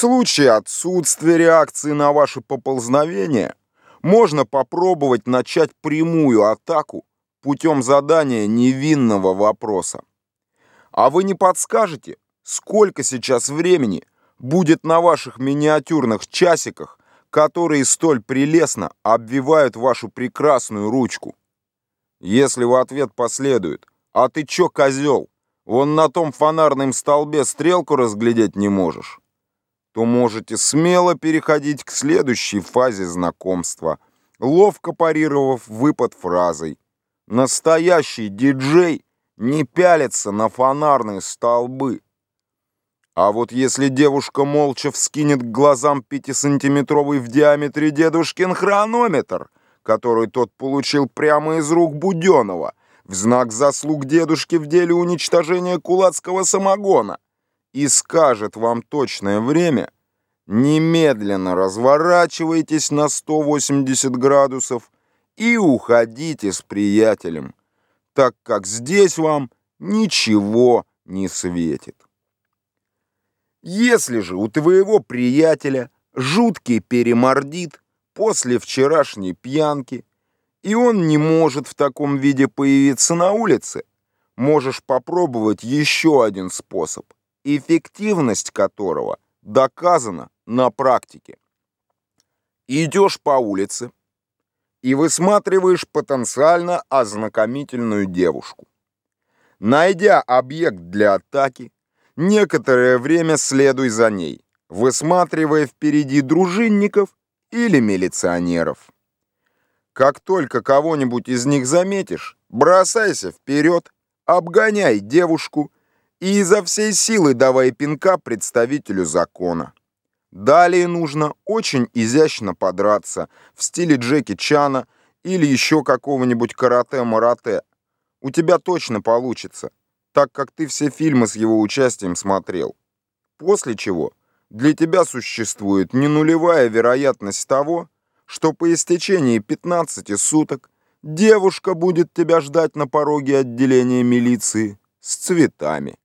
случае отсутствия реакции на ваше поползновение можно попробовать начать прямую атаку путем задания невинного вопроса. А вы не подскажете, сколько сейчас времени будет на ваших миниатюрных часиках, которые столь прелестно обвивают вашу прекрасную ручку? Если в ответ последует «А ты чё, козел? Вон на том фонарном столбе стрелку разглядеть не можешь», то можете смело переходить к следующей фазе знакомства, ловко парировав выпад фразой «Настоящий диджей не пялится на фонарные столбы». А вот если девушка молча вскинет к глазам пятисантиметровый в диаметре дедушкин хронометр, который тот получил прямо из рук Буденова, в знак заслуг дедушки в деле уничтожения кулацкого самогона, и скажет вам точное время, немедленно разворачивайтесь на 180 градусов и уходите с приятелем, так как здесь вам ничего не светит. Если же у твоего приятеля жуткий перемордит после вчерашней пьянки, и он не может в таком виде появиться на улице, можешь попробовать еще один способ, эффективность которого доказана на практике. Идешь по улице и высматриваешь потенциально ознакомительную девушку. Найдя объект для атаки, Некоторое время следуй за ней, высматривая впереди дружинников или милиционеров. Как только кого-нибудь из них заметишь, бросайся вперед, обгоняй девушку и изо всей силы давай пинка представителю закона. Далее нужно очень изящно подраться в стиле Джеки Чана или еще какого-нибудь карате-марате. У тебя точно получится так как ты все фильмы с его участием смотрел. После чего для тебя существует не нулевая вероятность того, что по истечении 15 суток девушка будет тебя ждать на пороге отделения милиции с цветами.